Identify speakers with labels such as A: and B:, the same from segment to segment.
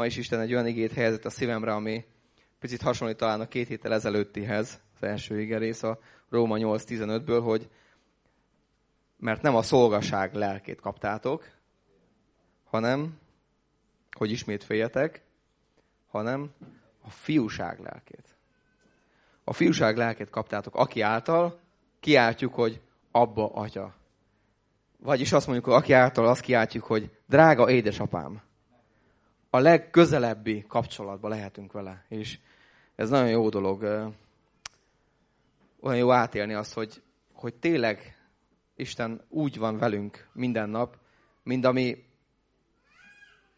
A: ma is Isten egy olyan igét helyezett a szívemre, ami picit hasonlít talán a két héttel ezelőttihez, az első ige rész a Róma 8.15-ből, hogy mert nem a szolgaság lelkét kaptátok, hanem, hogy ismét féljetek, hanem a fiúság lelkét. A fiúság lelkét kaptátok, aki által kiáltjuk, hogy abba atya. Vagyis azt mondjuk, hogy aki által azt kiáltjuk, hogy drága édesapám. A legközelebbi kapcsolatban lehetünk vele. És ez nagyon jó dolog. Olyan jó átélni azt, hogy, hogy tényleg Isten úgy van velünk minden nap, mint ami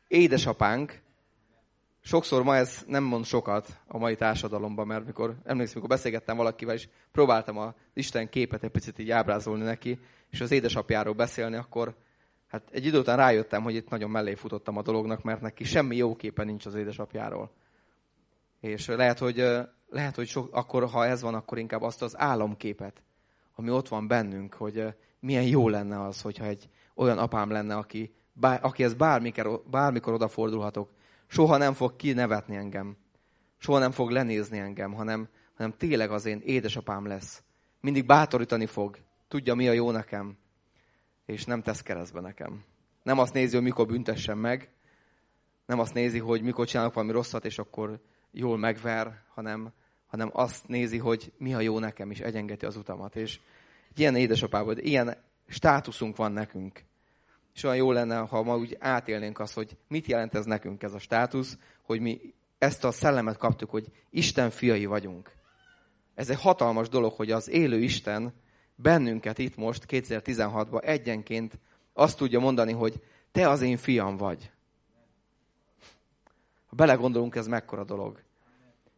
A: édesapánk, sokszor ma ez nem mond sokat a mai társadalomban, mert mikor, emlékszem, mikor beszélgettem valakivel, és próbáltam az Isten képet egy picit így ábrázolni neki, és az édesapjáról beszélni, akkor hát egy idő után rájöttem, hogy itt nagyon mellé futottam a dolognak, mert neki semmi jó képe nincs az édesapjáról. És lehet, hogy, lehet, hogy sok, akkor, ha ez van, akkor inkább azt az álomképet, ami ott van bennünk, hogy milyen jó lenne az, hogyha egy olyan apám lenne, aki, bár, akihez bármikor, bármikor odafordulhatok, soha nem fog kinevetni engem, soha nem fog lenézni engem, hanem, hanem tényleg az én édesapám lesz. Mindig bátorítani fog, tudja mi a jó nekem, és nem tesz keresztbe nekem. Nem azt nézi, hogy mikor büntessem meg, nem azt nézi, hogy mikor csinálok valami rosszat, és akkor jól megver, hanem, hanem azt nézi, hogy mi a jó nekem, és egyengeti az utamat. És ilyen édesapában, ilyen státuszunk van nekünk. És olyan jó lenne, ha ma úgy átélnénk azt, hogy mit jelent ez nekünk ez a státusz, hogy mi ezt a szellemet kaptuk, hogy Isten fiai vagyunk. Ez egy hatalmas dolog, hogy az élő Isten bennünket itt most 2016-ban egyenként azt tudja mondani, hogy te az én fiam vagy. Ha belegondolunk, ez mekkora dolog.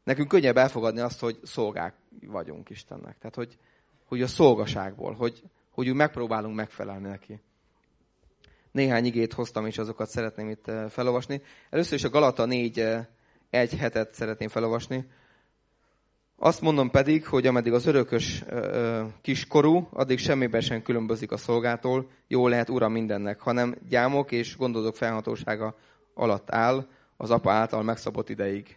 A: Nekünk könnyebb elfogadni azt, hogy szolgák vagyunk Istennek. Tehát, hogy, hogy a szolgaságból, hogy, hogy úgy megpróbálunk megfelelni neki. Néhány igét hoztam, és azokat szeretném itt eh, felolvasni. Először is a Galata 4 eh, egy hetet szeretném felolvasni. Azt mondom pedig, hogy ameddig az örökös ö, kiskorú, addig semmiben sem különbözik a szolgától, jó lehet ura mindennek, hanem gyámok és gondozók felhatósága alatt áll az apa által megszabott ideig.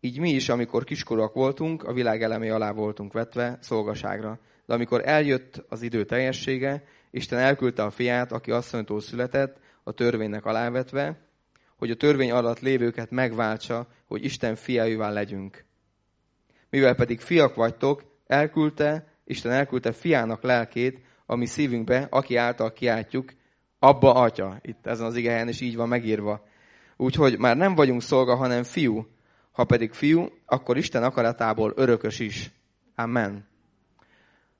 A: Így mi is, amikor kiskorúak voltunk, a világ elemé alá voltunk vetve szolgaságra. De amikor eljött az idő teljessége, Isten elküldte a fiát, aki asszonytól született, a törvénynek alávetve, hogy a törvény alatt lévőket megváltsa, hogy Isten fiaivá legyünk. Mivel pedig fiak vagytok, elküldte, Isten elküldte fiának lelkét, ami szívünkbe, aki által kiáltjuk, abba atya. Itt ezen az igehelyen is így van megírva. Úgyhogy már nem vagyunk szolga, hanem fiú. Ha pedig fiú, akkor Isten akaratából örökös is. Amen.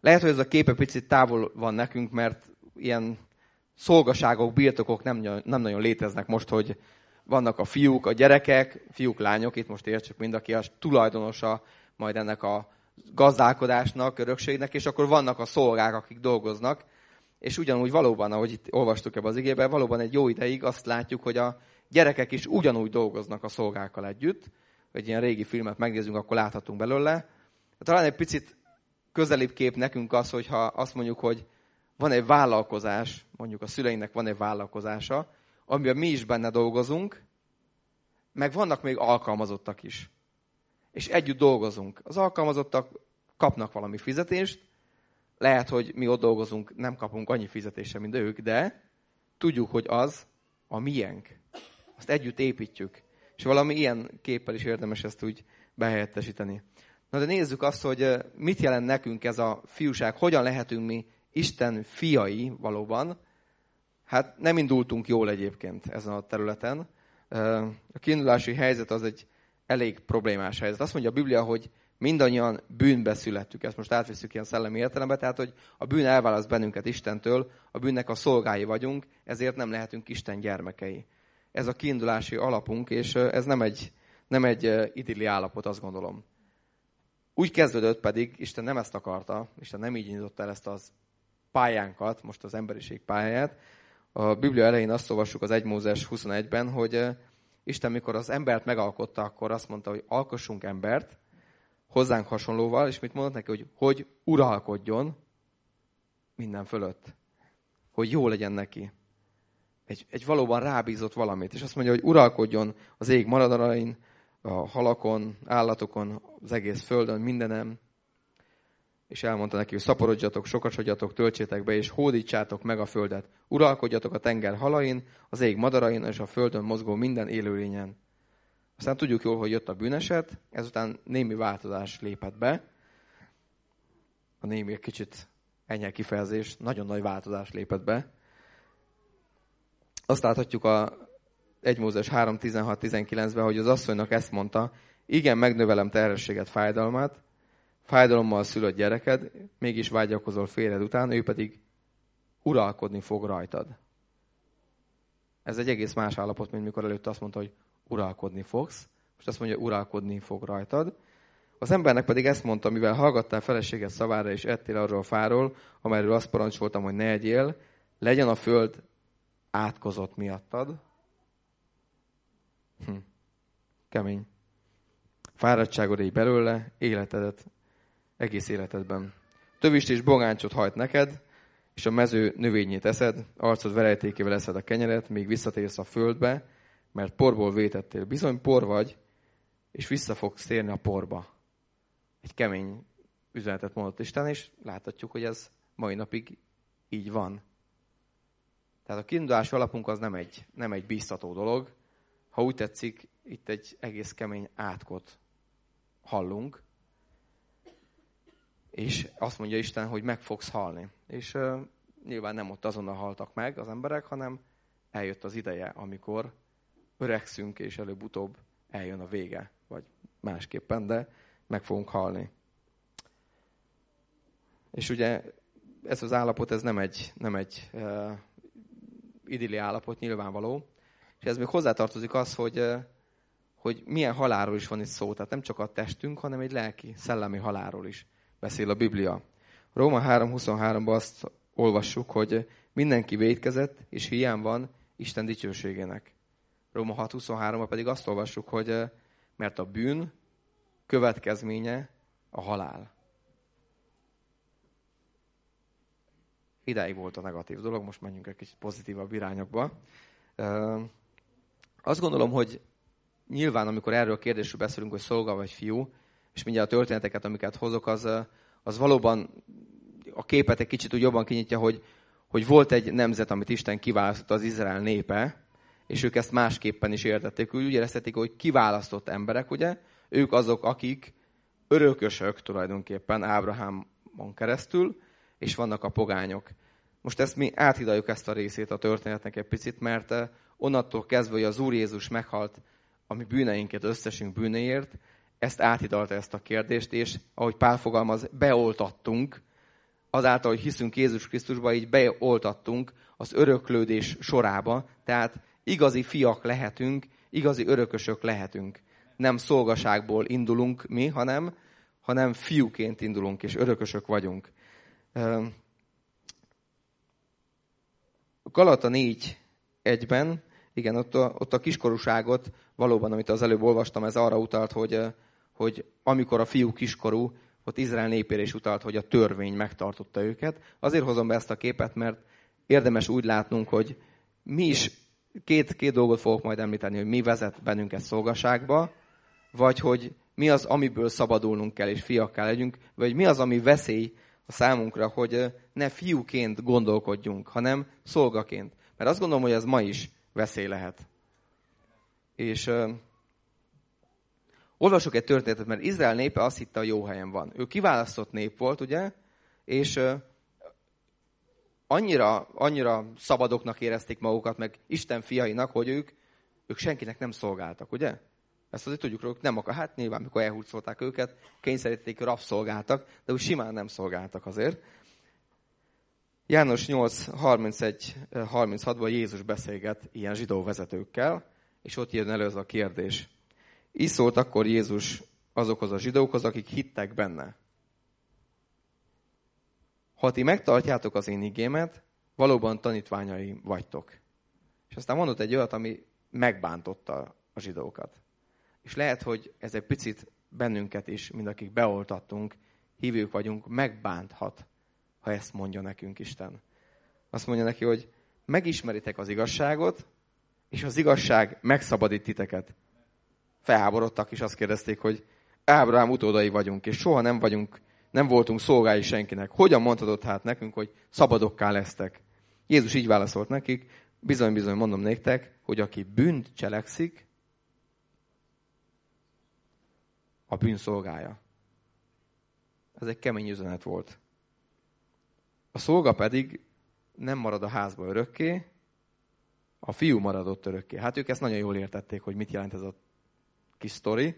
A: Lehet, hogy ez a képe picit távol van nekünk, mert ilyen szolgaságok, birtokok nem, nem nagyon léteznek most, hogy vannak a fiúk, a gyerekek, fiúk, lányok, itt most értsük mind, aki a tulajdonosa majd ennek a gazdálkodásnak, örökségnek, és akkor vannak a szolgák, akik dolgoznak, és ugyanúgy valóban, ahogy itt olvastuk ebbe az igében, valóban egy jó ideig azt látjuk, hogy a gyerekek is ugyanúgy dolgoznak a szolgákkal együtt, egy ilyen régi filmet megnézzünk, akkor láthatunk belőle. Talán egy picit közelibb kép nekünk az, hogyha azt mondjuk, hogy van egy vállalkozás, mondjuk a szüleinek van egy vállalkozása, amiben mi is benne dolgozunk, meg vannak még alkalmazottak is. És együtt dolgozunk. Az alkalmazottak kapnak valami fizetést, lehet, hogy mi ott dolgozunk, nem kapunk annyi fizetésre, mint ők, de tudjuk, hogy az a miénk. Azt együtt építjük. És valami ilyen képpel is érdemes ezt úgy behelyettesíteni. Na de nézzük azt, hogy mit jelent nekünk ez a fiúság, hogyan lehetünk mi Isten fiai valóban. Hát nem indultunk jól egyébként ezen a területen. A kiindulási helyzet az egy elég problémás helyzet. Azt mondja a Biblia, hogy mindannyian bűnbe születtük. Ezt most átvisszük ilyen szellemi értelembe, tehát hogy a bűn elválaszt bennünket Istentől, a bűnnek a szolgái vagyunk, ezért nem lehetünk Isten gyermekei. Ez a kiindulási alapunk, és ez nem egy, nem egy idilli állapot, azt gondolom. Úgy kezdődött pedig, Isten nem ezt akarta, Isten nem így indította el ezt az pályánkat, most az emberiség pályáját. A Biblia elején azt olvassuk az 1 Mózes 21-ben, hogy Isten mikor az embert megalkotta, akkor azt mondta, hogy alkossunk embert, hozzánk hasonlóval, és mit mondott neki, hogy hogy uralkodjon minden fölött. Hogy jó legyen neki. egy, egy valóban rábízott valamit. És azt mondja, hogy uralkodjon az ég maradarain, a halakon, állatokon, az egész földön, mindenem. És elmondta neki, hogy szaporodjatok, sokasodjatok, töltsétek be, és hódítsátok meg a földet. Uralkodjatok a tenger halain, az ég madarain, és a földön mozgó minden élőlényen. Aztán tudjuk jól, hogy jött a bűneset, ezután némi változás lépett be. A némi egy kicsit ennyi kifejezés, nagyon nagy változás lépett be. Azt láthatjuk a 1 Mózes 3.16-19-ben, hogy az asszonynak ezt mondta, igen, megnövelem terhességet, fájdalmát, fájdalommal szülött gyereked, mégis vágyakozol félred után, ő pedig uralkodni fog rajtad. Ez egy egész más állapot, mint mikor előtte azt mondta, hogy uralkodni fogsz. Most azt mondja, uralkodni fog rajtad. Az embernek pedig ezt mondta, mivel hallgattál feleséget szavára, és ettél arról a fáról, amelyről azt parancsoltam, hogy ne egyél, legyen a föld átkozott miattad. Hm. Kemény. Fáradtságod így belőle, életedet, egész életedben. Tövist és bogáncsot hajt neked, és a mező növényét eszed, arcod verejtékével eszed a kenyeret, míg visszatérsz a földbe, mert porból vétettél. Bizony por vagy, és vissza fogsz térni a porba. Egy kemény üzenetet mondott Isten, és láthatjuk, hogy ez mai napig így van. Tehát a kiindulás alapunk az nem egy, nem egy bíztató dolog. Ha úgy tetszik, itt egy egész kemény átkot hallunk, és azt mondja Isten, hogy meg fogsz halni. És uh, nyilván nem ott azonnal haltak meg az emberek, hanem eljött az ideje, amikor öregszünk, és előbb-utóbb eljön a vége, vagy másképpen, de meg fogunk halni. És ugye ez az állapot, ez nem egy, nem egy uh, idilli állapot, nyilvánvaló. És ez még hozzátartozik az, hogy, uh, hogy milyen halálról is van itt szó. Tehát nem csak a testünk, hanem egy lelki, szellemi halálról is beszél a Biblia. Róma 3.23-ban azt olvassuk, hogy mindenki védkezett, és hiány van Isten dicsőségének. Róma 6.23-ban pedig azt olvassuk, hogy mert a bűn következménye a halál. Idáig volt a negatív dolog, most menjünk egy kicsit pozitívabb irányokba. Azt gondolom, hogy nyilván, amikor erről a kérdésről beszélünk, hogy szolga vagy fiú, és mindjárt a történeteket, amiket hozok, az, az valóban a képet egy kicsit úgy jobban kinyitja, hogy, hogy volt egy nemzet, amit Isten kiválasztott az Izrael népe, és ők ezt másképpen is értették. Úgy érezhetik, hogy kiválasztott emberek, ugye? Ők azok, akik örökösök tulajdonképpen Ábrahámon keresztül, és vannak a pogányok. Most ezt mi áthidaljuk ezt a részét a történetnek egy picit, mert onnantól kezdve, hogy az Úr Jézus meghalt a mi bűneinket összesünk bűneért, ezt áthidalta ezt a kérdést, és ahogy Pál fogalmaz, beoltattunk, azáltal, hogy hiszünk Jézus Krisztusba, így beoltattunk az öröklődés sorába, tehát igazi fiak lehetünk, igazi örökösök lehetünk. Nem szolgaságból indulunk mi, hanem, hanem fiúként indulunk, és örökösök vagyunk. Galata 4 egyben, igen, ott a, ott a kiskorúságot valóban, amit az előbb olvastam, ez arra utalt, hogy, hogy amikor a fiú kiskorú, ott Izrael népére is utalt, hogy a törvény megtartotta őket. Azért hozom be ezt a képet, mert érdemes úgy látnunk, hogy mi is két, két dolgot fogok majd említeni, hogy mi vezet bennünket szolgaságba, vagy hogy mi az, amiből szabadulnunk kell, és fiakká legyünk, vagy mi az, ami veszély a számunkra, hogy ne fiúként gondolkodjunk, hanem szolgaként. Mert azt gondolom, hogy ez ma is veszély lehet. És olvasok egy történetet, mert Izrael népe azt hitte, a jó helyen van. Ő kiválasztott nép volt, ugye? És annyira, annyira szabadoknak érezték magukat, meg Isten fiainak, hogy ők, ők senkinek nem szolgáltak, ugye? Ezt azért tudjuk róluk, nem akar. Hát nyilván, mikor elhúzolták őket, kényszerítették, rabszolgáltak, de úgy simán nem szolgáltak azért. János 8, 31, 36-ban Jézus beszélget ilyen zsidó vezetőkkel, és ott jön elő ez a kérdés. Így szólt akkor Jézus azokhoz a zsidókhoz, akik hittek benne. Ha ti megtartjátok az én igémet, valóban tanítványai vagytok. És aztán mondott egy olyat, ami megbántotta a zsidókat. És lehet, hogy ez egy picit bennünket is, mind akik beoltattunk, hívők vagyunk, megbánthat, ha ezt mondja nekünk Isten. Azt mondja neki, hogy megismeritek az igazságot, és az igazság megszabadít titeket. Felháborodtak, és azt kérdezték, hogy Ábrahám utódai vagyunk, és soha nem vagyunk, nem voltunk szolgái senkinek. Hogyan mondhatod hát nekünk, hogy szabadokká lesztek? Jézus így válaszolt nekik, bizony-bizony mondom néktek, hogy aki bűnt cselekszik, a bűn szolgája. Ez egy kemény üzenet volt. A szolga pedig nem marad a házba örökké, a fiú maradott örökké. Hát ők ezt nagyon jól értették, hogy mit jelent ez a kis sztori,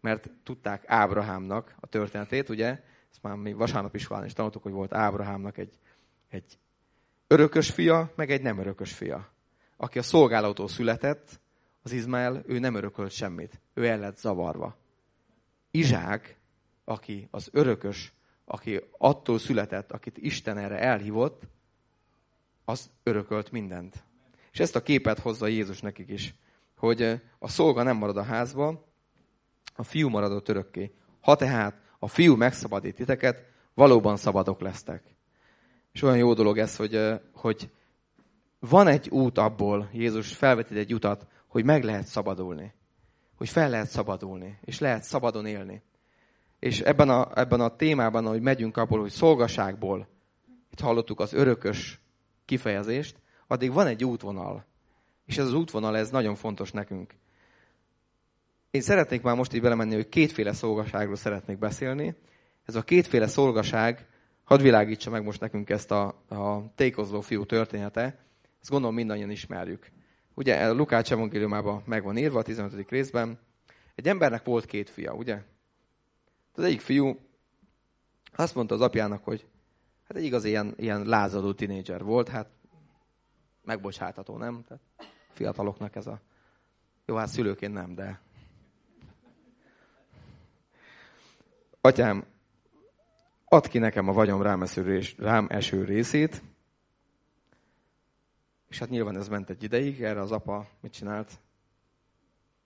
A: mert tudták Ábrahámnak a történetét, ugye? Ezt már mi vasárnap is is tanultuk, hogy volt Ábrahámnak egy, egy örökös fia, meg egy nem örökös fia. Aki a szolgálatól született, az Izmael, ő nem örökölt semmit. Ő el lett zavarva. Izsák, aki az örökös, aki attól született, akit Isten erre elhívott, az örökölt mindent. És ezt a képet hozza Jézus nekik is, hogy a szolga nem marad a házba, a fiú maradott örökké. Ha tehát a fiú megszabadít titeket, valóban szabadok lesztek. És olyan jó dolog ez, hogy, hogy van egy út abból, Jézus felvetít egy utat, hogy meg lehet szabadulni. Hogy fel lehet szabadulni, és lehet szabadon élni. És ebben a, ebben a témában, hogy megyünk abból, hogy szolgaságból, itt hallottuk az örökös kifejezést, addig van egy útvonal. És ez az útvonal, ez nagyon fontos nekünk. Én szeretnék már most így belemenni, hogy kétféle szolgaságról szeretnék beszélni. Ez a kétféle szolgaság, hadd világítsa meg most nekünk ezt a, a tékozló fiú története, ezt gondolom mindannyian ismerjük. Ugye a Lukács evangéliumában meg van írva a 15. részben, egy embernek volt két fia, ugye? Az egyik fiú azt mondta az apjának, hogy hát egy igaz ilyen, ilyen lázadó tinédzser volt, hát megbocsátható, nem? Tehát fiataloknak ez a... Jó, hát szülőként nem, de... Atyám, add ki nekem a vagyom rám eső, rés, rám eső részét, és hát nyilván ez ment egy ideig, erre az apa mit csinált?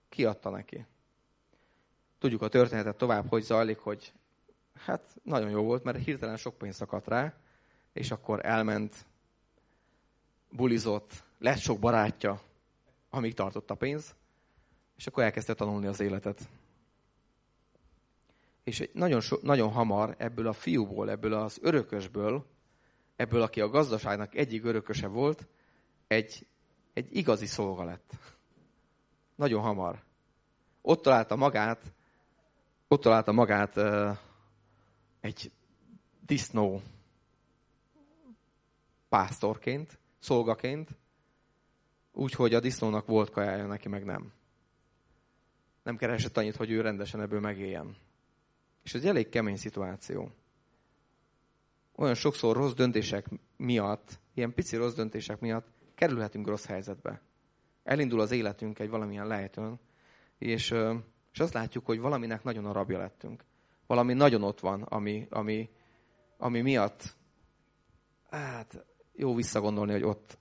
A: Kiadta neki. Tudjuk a történetet tovább, hogy zajlik, hogy hát nagyon jó volt, mert hirtelen sok pénz szakadt rá, és akkor elment, bulizott, lett sok barátja, amíg tartott a pénz, és akkor elkezdte tanulni az életet. És nagyon, so, nagyon hamar ebből a fiúból, ebből az örökösből, ebből, aki a gazdaságnak egyik örököse volt, egy, egy igazi szolga lett. Nagyon hamar. Ott találta magát, ott találta magát uh, egy disznó pásztorként, szolgaként, úgyhogy a disznónak volt kajája, neki meg nem. Nem keresett annyit, hogy ő rendesen ebből megéljen. És ez egy elég kemény szituáció. Olyan sokszor rossz döntések miatt, ilyen pici rossz döntések miatt kerülhetünk rossz helyzetbe. Elindul az életünk egy valamilyen lejtőn, és, és azt látjuk, hogy valaminek nagyon a rabja lettünk. Valami nagyon ott van, ami, ami, ami miatt hát jó visszagondolni, hogy ott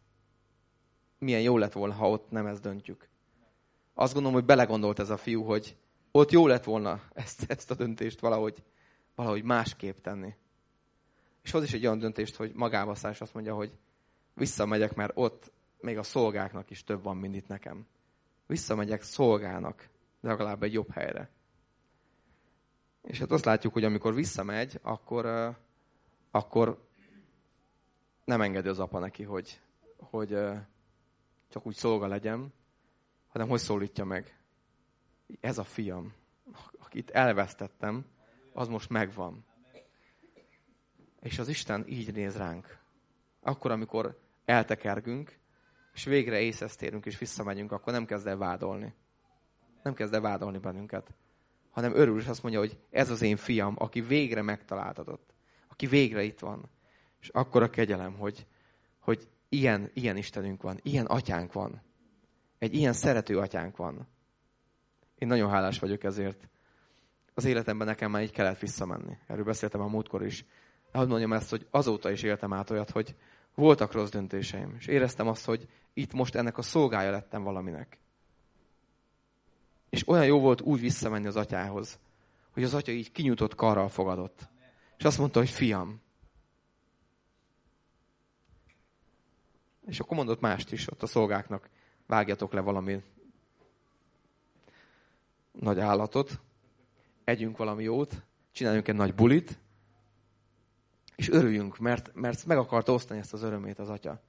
A: milyen jó lett volna, ha ott nem ezt döntjük. Azt gondolom, hogy belegondolt ez a fiú, hogy ott jó lett volna ezt, ezt a döntést valahogy, valahogy másképp tenni. És hoz is egy olyan döntést, hogy magába száll, azt mondja, hogy visszamegyek, mert ott még a szolgáknak is több van, mint itt nekem. Visszamegyek szolgának, de legalább egy jobb helyre. És hát azt látjuk, hogy amikor visszamegy, akkor, akkor nem engedi az apa neki, hogy, hogy csak úgy szolga legyen, hanem hogy szólítja meg. Ez a fiam, akit elvesztettem, az most megvan. És az Isten így néz ránk. Akkor, amikor eltekergünk, és végre észhez térünk, és visszamegyünk, akkor nem kezd el vádolni. Nem kezd el vádolni bennünket. Hanem örül, és azt mondja, hogy ez az én fiam, aki végre megtaláltatott. Aki végre itt van. És akkor a kegyelem, hogy, hogy ilyen, ilyen Istenünk van, ilyen atyánk van. Egy ilyen szerető atyánk van. Én nagyon hálás vagyok ezért. Az életemben nekem már így kellett visszamenni. Erről beszéltem a múltkor is. Ahogy mondjam ezt, hogy azóta is éltem át olyat, hogy voltak rossz döntéseim. És éreztem azt, hogy itt most ennek a szolgája lettem valaminek. És olyan jó volt úgy visszamenni az atyához, hogy az atya így kinyújtott karral fogadott. És azt mondta, hogy fiam, És akkor mondott mást is ott a szolgáknak, vágjatok le valami nagy állatot, együnk valami jót, csináljunk egy nagy bulit, és örüljünk, mert, mert meg akarta osztani ezt az örömét az atya.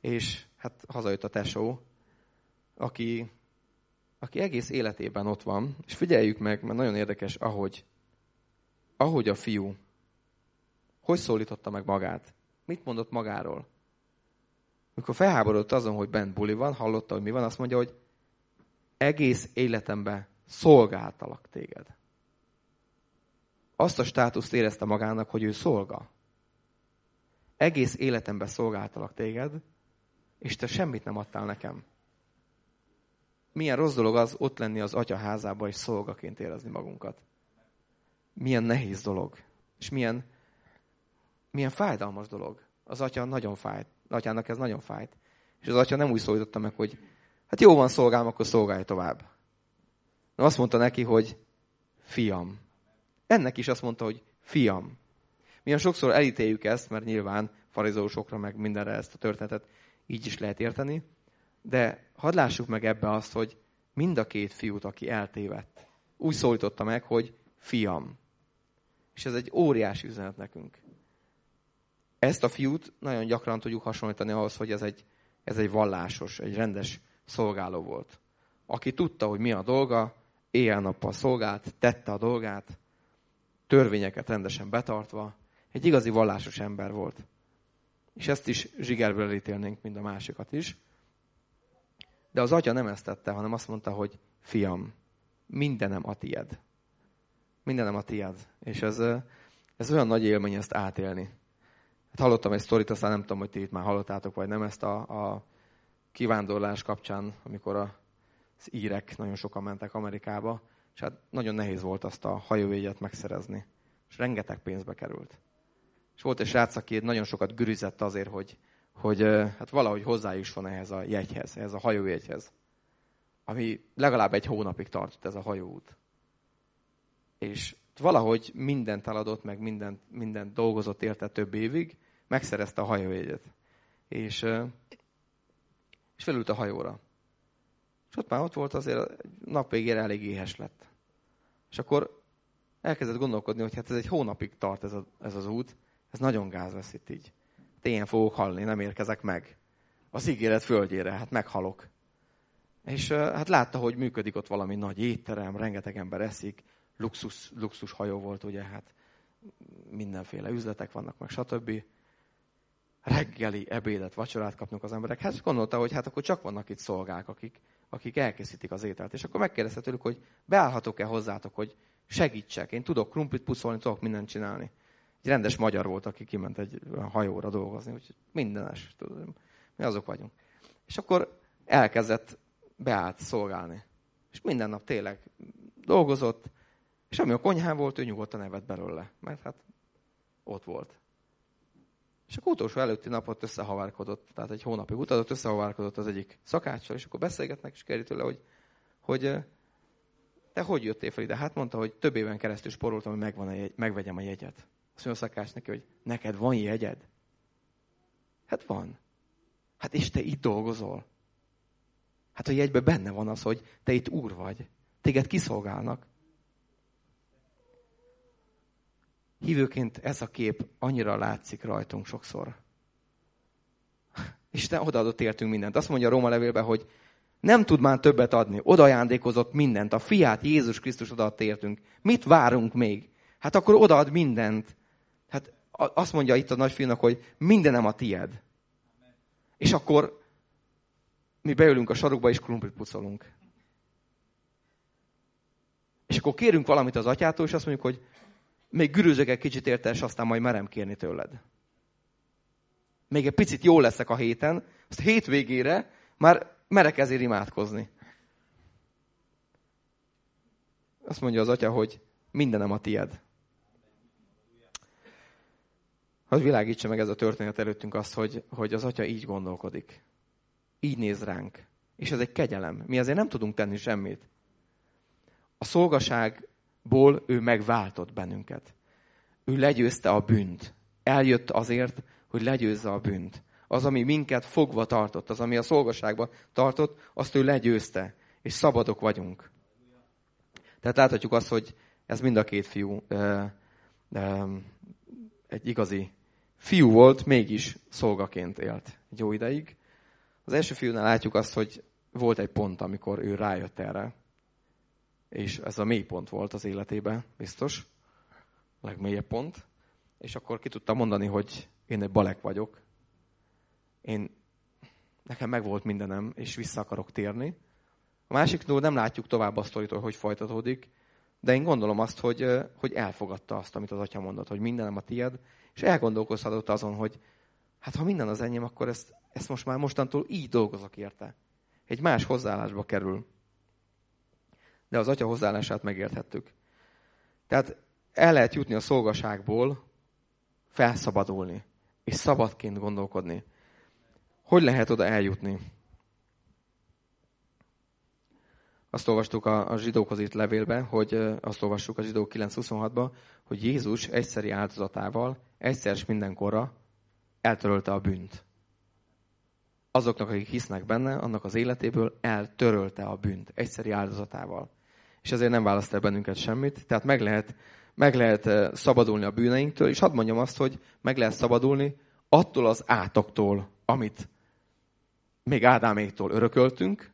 A: És hát hazajött a tesó, aki, aki egész életében ott van, és figyeljük meg, mert nagyon érdekes, ahogy, ahogy a fiú, hogy szólította meg magát, mit mondott magáról. Mikor felháborodott azon, hogy bent buli van, hallotta, hogy mi van, azt mondja, hogy egész életemben szolgáltalak téged. Azt a státuszt érezte magának, hogy ő szolga. Egész életemben szolgáltalak téged, és te semmit nem adtál nekem. Milyen rossz dolog az ott lenni az atya házába és szolgaként érezni magunkat. Milyen nehéz dolog. És milyen, milyen fájdalmas dolog. Az atya nagyon fájt. Atyának ez nagyon fájt. És az atya nem úgy szólította meg, hogy hát jó van szolgálom, akkor szolgálj tovább. De azt mondta neki, hogy fiam. Ennek is azt mondta, hogy fiam. Milyen sokszor elítéljük ezt, mert nyilván farizósokra meg mindenre ezt a történetet így is lehet érteni, de hadd lássuk meg ebbe azt, hogy mind a két fiút, aki eltévedt, úgy szólította meg, hogy fiam. És ez egy óriási üzenet nekünk. Ezt a fiút nagyon gyakran tudjuk hasonlítani ahhoz, hogy ez egy, ez egy vallásos, egy rendes szolgáló volt. Aki tudta, hogy mi a dolga, éjjel-nappal szolgált, tette a dolgát, törvényeket rendesen betartva, egy igazi vallásos ember volt. És ezt is zsigerből elítélnénk, mind a másikat is. De az atya nem ezt tette, hanem azt mondta, hogy fiam, mindenem a tied. Mindenem a tied. És ez, ez olyan nagy élmény ezt átélni. Hát hallottam egy sztorit, aztán nem tudom, hogy ti itt már hallottátok, vagy nem ezt a, a kivándorlás kapcsán, amikor a, az írek nagyon sokan mentek Amerikába, és hát nagyon nehéz volt azt a hajóvégyet megszerezni. És rengeteg pénzbe került. És volt egy srác, aki nagyon sokat gürizett azért, hogy, hogy hát valahogy hozzájusson ehhez a jegyhez, ehhez a hajójegyhez. Ami legalább egy hónapig tartott ez a hajóút. És valahogy mindent eladott, meg mindent, mindent dolgozott érte több évig, megszerezte a hajójegyet. És, és felült a hajóra. És ott már ott volt azért nap végére elég éhes lett. És akkor elkezdett gondolkodni, hogy hát ez egy hónapig tart ez, a, ez az út, ez nagyon gázveszít így. Tényen fogok halni, nem érkezek meg. Az ígéret földjére, hát meghalok. És hát látta, hogy működik ott valami nagy étterem, rengeteg ember eszik, luxus, luxus hajó volt, ugye, hát mindenféle üzletek vannak, meg stb. Reggeli, ebédet, vacsorát kapnak az emberek. Hát gondolta, hogy hát akkor csak vannak itt szolgák, akik, akik elkészítik az ételt. És akkor megkérdezte tőlük, hogy beállhatok-e hozzátok, hogy segítsek. Én tudok krumplit puszolni, tudok mindent csinálni egy rendes magyar volt, aki kiment egy hajóra dolgozni, úgyhogy mindenes, tudom, mi azok vagyunk. És akkor elkezdett beállt szolgálni. És minden nap tényleg dolgozott, és ami a konyhán volt, ő nyugodtan evett belőle, mert hát ott volt. És akkor utolsó előtti napot összehavárkodott, tehát egy hónapig utazott, összehavárkodott az egyik szakáccsal, és akkor beszélgetnek, és kérdi tőle, hogy, hogy te hogy jöttél fel ide? Hát mondta, hogy több éven keresztül sporoltam, hogy megvan a jegy, megvegyem a jegyet. Azt mondja a szakács neki, hogy neked van jegyed? Hát van. Hát és te itt dolgozol. Hát a jegyben benne van az, hogy te itt úr vagy. Téged kiszolgálnak. Hívőként ez a kép annyira látszik rajtunk sokszor. Isten odaadott értünk mindent. Azt mondja a Róma levélben, hogy nem tud már többet adni. Oda ajándékozott mindent. A fiát Jézus Krisztus odaadta értünk. Mit várunk még? Hát akkor odaad mindent. Hát azt mondja itt a nagyfiúnak, hogy mindenem a tied. És akkor mi beülünk a sarokba, és krumplit pucolunk. És akkor kérünk valamit az atyától, és azt mondjuk, hogy még gürőzök egy kicsit érte, és aztán majd merem kérni tőled. Még egy picit jó leszek a héten, azt hétvégére már merek ezért imádkozni. Azt mondja az atya, hogy mindenem a tied. Hogy világítsa meg ez a történet előttünk azt, hogy, hogy az atya így gondolkodik. Így néz ránk. És ez egy kegyelem. Mi azért nem tudunk tenni semmit. A szolgaságból ő megváltott bennünket. Ő legyőzte a bűnt. Eljött azért, hogy legyőzze a bűnt. Az, ami minket fogva tartott, az, ami a szolgaságba tartott, azt ő legyőzte, és szabadok vagyunk. Tehát láthatjuk azt, hogy ez mind a két fiú ö, ö, egy igazi fiú volt, mégis szolgaként élt egy jó ideig. Az első fiúnál látjuk azt, hogy volt egy pont, amikor ő rájött erre, és ez a mély pont volt az életében, biztos, a legmélyebb pont, és akkor ki tudta mondani, hogy én egy balek vagyok, én, nekem meg volt mindenem, és vissza akarok térni. A másiknól nem látjuk tovább a sztoritól, hogy folytatódik, de én gondolom azt, hogy, hogy elfogadta azt, amit az atya mondott, hogy mindenem a tied, és elgondolkozhatott azon, hogy hát ha minden az enyém, akkor ezt, ezt most már mostantól így dolgozok érte. Egy más hozzáállásba kerül. De az atya hozzáállását megérthettük. Tehát el lehet jutni a szolgaságból, felszabadulni, és szabadként gondolkodni. Hogy lehet oda eljutni? Azt olvastuk a, a zsidókhoz írt levélben, hogy azt olvassuk a zsidók 9.26-ban, hogy Jézus egyszeri áldozatával, egyszer és mindenkorra eltörölte a bűnt. Azoknak, akik hisznek benne, annak az életéből eltörölte a bűnt egyszeri áldozatával. És ezért nem választ el bennünket semmit. Tehát meg lehet, meg lehet szabadulni a bűneinktől, és hadd mondjam azt, hogy meg lehet szabadulni attól az átoktól, amit még Ádáméktól örököltünk,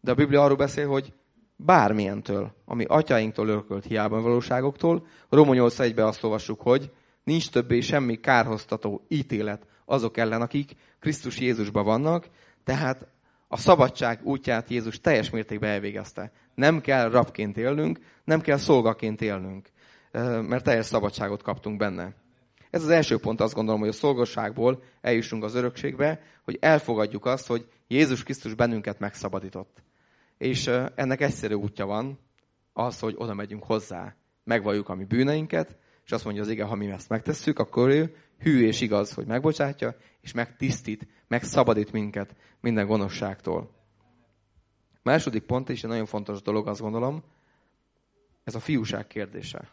A: de a Biblia arról beszél, hogy bármilyentől, ami atyáinktól örökölt hiába valóságoktól, Róma 8.1-ben azt olvassuk, hogy nincs többé semmi kárhoztató ítélet azok ellen, akik Krisztus Jézusban vannak, tehát a szabadság útját Jézus teljes mértékben elvégezte. Nem kell rabként élnünk, nem kell szolgaként élnünk, mert teljes szabadságot kaptunk benne. Ez az első pont, azt gondolom, hogy a szolgasságból eljussunk az örökségbe, hogy elfogadjuk azt, hogy Jézus Krisztus bennünket megszabadított. És ennek egyszerű útja van, az, hogy oda megyünk hozzá, megvalljuk a mi bűneinket, és azt mondja az ige, ha mi ezt megtesszük, akkor ő hű és igaz, hogy megbocsátja, és megtisztít, megszabadít minket minden gonoszságtól. Második pont, és egy nagyon fontos dolog, azt gondolom, ez a fiúság kérdése.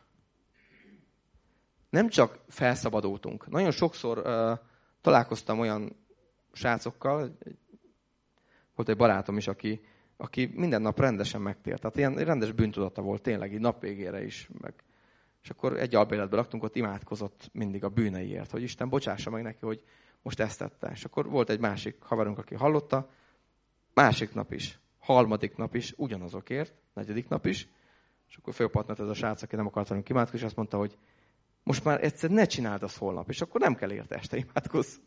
A: Nem csak felszabadultunk. Nagyon sokszor uh, találkoztam olyan srácokkal, volt egy barátom is, aki aki minden nap rendesen megtért. Tehát ilyen rendes bűntudata volt tényleg, így nap végére is. Meg. És akkor egy albéletben laktunk, ott imádkozott mindig a bűneiért, hogy Isten bocsássa meg neki, hogy most ezt tette. És akkor volt egy másik haverunk, aki hallotta, másik nap is, harmadik nap is, ugyanazokért, negyedik nap is, és akkor fölpatnat ez a srác, aki nem akart velünk imádkozni, és azt mondta, hogy most már egyszer ne csináld azt holnap, és akkor nem kell érte este imádkozni.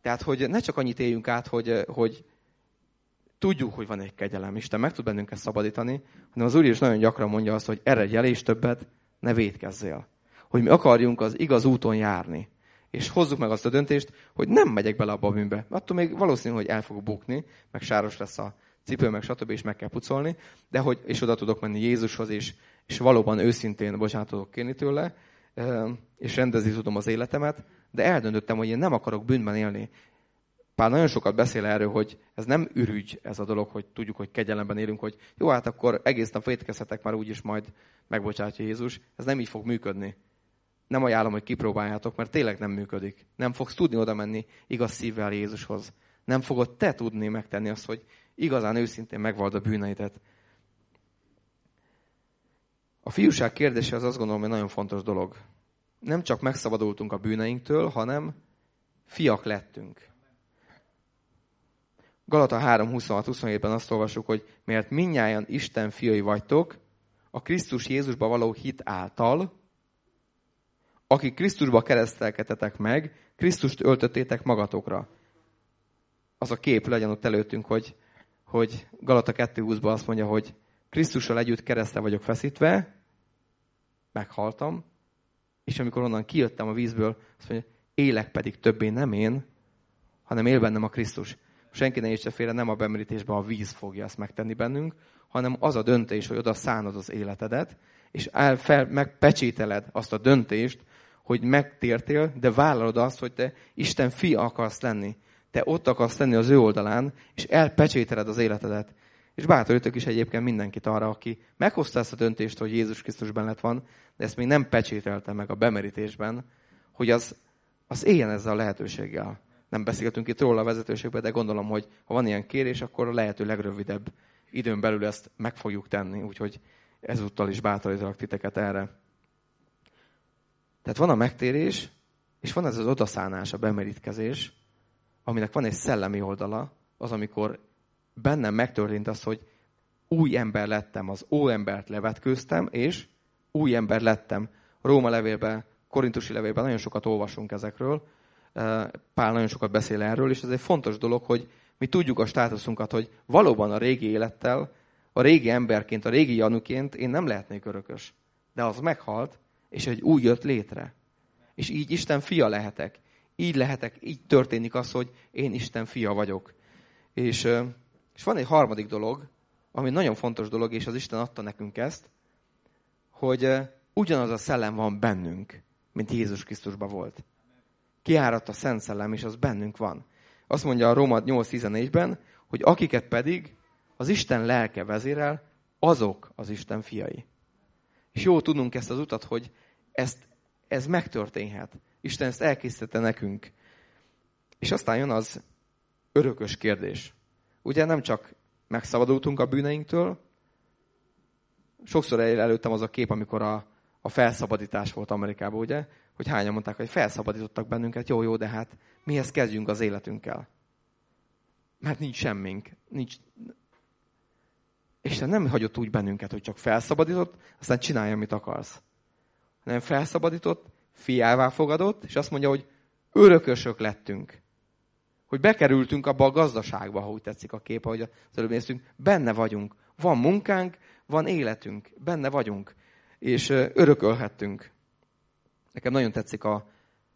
A: Tehát, hogy ne csak annyit éljünk át, hogy, hogy tudjuk, hogy van egy kegyelem, Isten meg tud bennünket szabadítani, hanem az Úr is nagyon gyakran mondja azt, hogy eredj el és többet, ne védkezzél. Hogy mi akarjunk az igaz úton járni. És hozzuk meg azt a döntést, hogy nem megyek bele a bűnbe. Attól még valószínű, hogy el fogok bukni, meg sáros lesz a cipő, meg stb. és meg kell pucolni, de hogy, és oda tudok menni Jézushoz, és, és valóban őszintén bocsánatot kérni tőle, és rendezni tudom az életemet, de eldöntöttem, hogy én nem akarok bűnben élni. Pál nagyon sokat beszél erről, hogy ez nem ürügy ez a dolog, hogy tudjuk, hogy kegyelemben élünk, hogy jó, hát akkor egész nap vétkezhetek már úgyis majd megbocsátja Jézus. Ez nem így fog működni. Nem ajánlom, hogy kipróbáljátok, mert tényleg nem működik. Nem fogsz tudni oda menni igaz szívvel Jézushoz. Nem fogod te tudni megtenni azt, hogy igazán őszintén megvald a bűneidet. A fiúság kérdése az azt gondolom, hogy nagyon fontos dolog. Nem csak megszabadultunk a bűneinktől, hanem fiak lettünk. Galata 3, 26-27-ben azt olvasjuk, hogy mert minnyáján Isten fiai vagytok, a Krisztus Jézusba való hit által, akik Krisztusba keresztelketetek meg, Krisztust öltöttétek magatokra. Az a kép legyen ott előttünk, hogy, hogy Galata 2.20-ban azt mondja, hogy Krisztussal együtt keresztre vagyok feszítve, meghaltam, és amikor onnan kijöttem a vízből, azt mondja, élek pedig többé nem én, hanem él bennem a Krisztus senki ne értse félre, nem a bemerítésben a víz fogja ezt megtenni bennünk, hanem az a döntés, hogy oda szánod az életedet, és el, fel, megpecsételed azt a döntést, hogy megtértél, de vállalod azt, hogy te Isten fia akarsz lenni. Te ott akarsz lenni az ő oldalán, és elpecsételed az életedet. És bátorítok is egyébként mindenkit arra, aki meghozta ezt a döntést, hogy Jézus Krisztus benned van, de ezt még nem pecsételte meg a bemerítésben, hogy az az éljen ezzel a lehetőséggel. Nem beszélgetünk itt róla a vezetőségben, de gondolom, hogy ha van ilyen kérés, akkor a lehető legrövidebb időn belül ezt meg fogjuk tenni. Úgyhogy ezúttal is bátorítalak titeket erre. Tehát van a megtérés, és van ez az odaszánás, a bemerítkezés, aminek van egy szellemi oldala, az, amikor bennem megtörtént az, hogy új ember lettem, az ó embert levetkőztem, és új ember lettem. Róma levélben, Korintusi levélben nagyon sokat olvasunk ezekről, Pál nagyon sokat beszél erről, és ez egy fontos dolog, hogy mi tudjuk a státuszunkat, hogy valóban a régi élettel, a régi emberként, a régi Januként én nem lehetnék örökös. De az meghalt, és egy új jött létre. És így Isten fia lehetek. Így lehetek, így történik az, hogy én Isten fia vagyok. És, és van egy harmadik dolog, ami nagyon fontos dolog, és az Isten adta nekünk ezt, hogy ugyanaz a szellem van bennünk, mint Jézus Krisztusban volt. Kiáradt a Szent Szellem, és az bennünk van. Azt mondja a Róma 8.14-ben, hogy akiket pedig az Isten lelke vezérel, azok az Isten fiai. És jó tudnunk ezt az utat, hogy ezt, ez megtörténhet. Isten ezt elkészítette nekünk. És aztán jön az örökös kérdés. Ugye nem csak megszabadultunk a bűneinktől, sokszor előttem az a kép, amikor a, a felszabadítás volt Amerikában, ugye? Hogy hányan mondták, hogy felszabadítottak bennünket, jó, jó, de hát mihez kezdjünk az életünkkel? Mert nincs semmink. Nincs... Isten nem hagyott úgy bennünket, hogy csak felszabadított, aztán csinálja, amit akarsz. Nem felszabadított, fiává fogadott, és azt mondja, hogy örökösök lettünk. Hogy bekerültünk abba a gazdaságba, ha úgy tetszik a kép, ahogy az előbb néztünk, benne vagyunk. Van munkánk, van életünk, benne vagyunk, és örökölhettünk. Nekem nagyon tetszik a,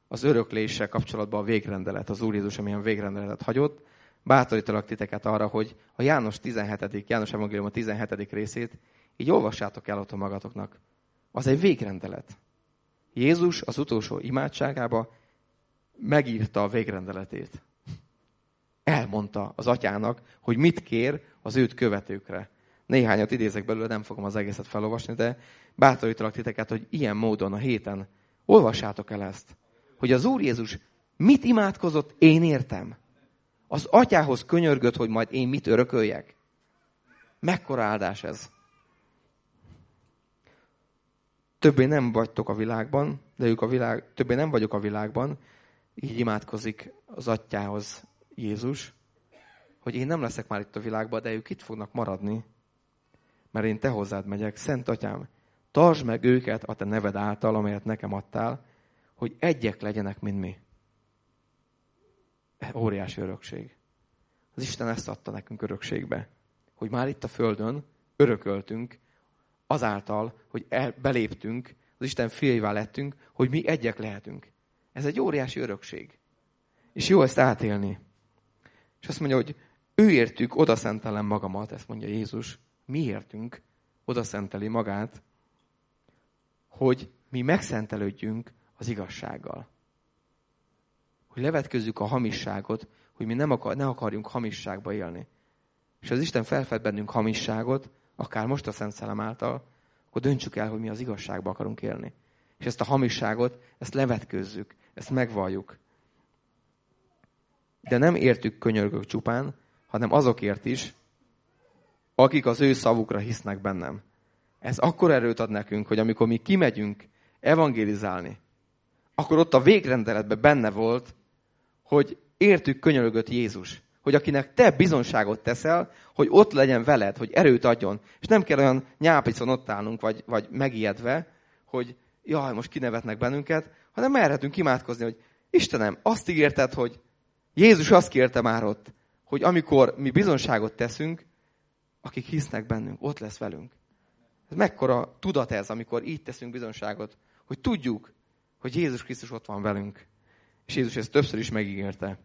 A: az örökléssel kapcsolatban a végrendelet, az Úr Jézus, amilyen végrendeletet hagyott. Bátorítalak titeket arra, hogy a János 17. János Evangélium a 17. részét így olvassátok el otthon magatoknak. Az egy végrendelet. Jézus az utolsó imádságába megírta a végrendeletét. Elmondta az atyának, hogy mit kér az őt követőkre. Néhányat idézek belőle, nem fogom az egészet felolvasni, de bátorítalak titeket, hogy ilyen módon a héten olvassátok el ezt. Hogy az Úr Jézus mit imádkozott, én értem. Az atyához könyörgött, hogy majd én mit örököljek. Mekkora áldás ez. Többé nem vagytok a világban, de ők a világ, többé nem vagyok a világban, így imádkozik az atyához Jézus, hogy én nem leszek már itt a világban, de ők itt fognak maradni, mert én te hozzád megyek. Szent atyám, tartsd meg őket a te neved által, amelyet nekem adtál, hogy egyek legyenek, mint mi. Óriási örökség. Az Isten ezt adta nekünk örökségbe, hogy már itt a Földön örököltünk, azáltal, hogy el, beléptünk, az Isten fiaivá lettünk, hogy mi egyek lehetünk. Ez egy óriási örökség. És jó ezt átélni. És azt mondja, hogy ő értük, oda szentelem magamat, ezt mondja Jézus, mi értünk, oda szenteli magát, hogy mi megszentelődjünk az igazsággal. Hogy levetközzük a hamisságot, hogy mi nem akar, ne akarjunk hamisságba élni. És az Isten felfed bennünk hamisságot, akár most a Szent Szellem által, akkor döntsük el, hogy mi az igazságba akarunk élni. És ezt a hamisságot, ezt levetközzük, ezt megvalljuk. De nem értük könyörgök csupán, hanem azokért is, akik az ő szavukra hisznek bennem. Ez akkor erőt ad nekünk, hogy amikor mi kimegyünk evangélizálni, akkor ott a végrendeletben benne volt, hogy értük könyörögött Jézus. Hogy akinek te bizonságot teszel, hogy ott legyen veled, hogy erőt adjon. És nem kell olyan nyápicon ott állnunk, vagy, vagy megijedve, hogy jaj, most kinevetnek bennünket, hanem merhetünk imádkozni, hogy Istenem, azt ígérted, hogy Jézus azt kérte már ott, hogy amikor mi bizonságot teszünk, akik hisznek bennünk, ott lesz velünk. Ez mekkora tudat ez, amikor így teszünk bizonságot, hogy tudjuk, hogy Jézus Krisztus ott van velünk. És Jézus ezt többször is megígérte.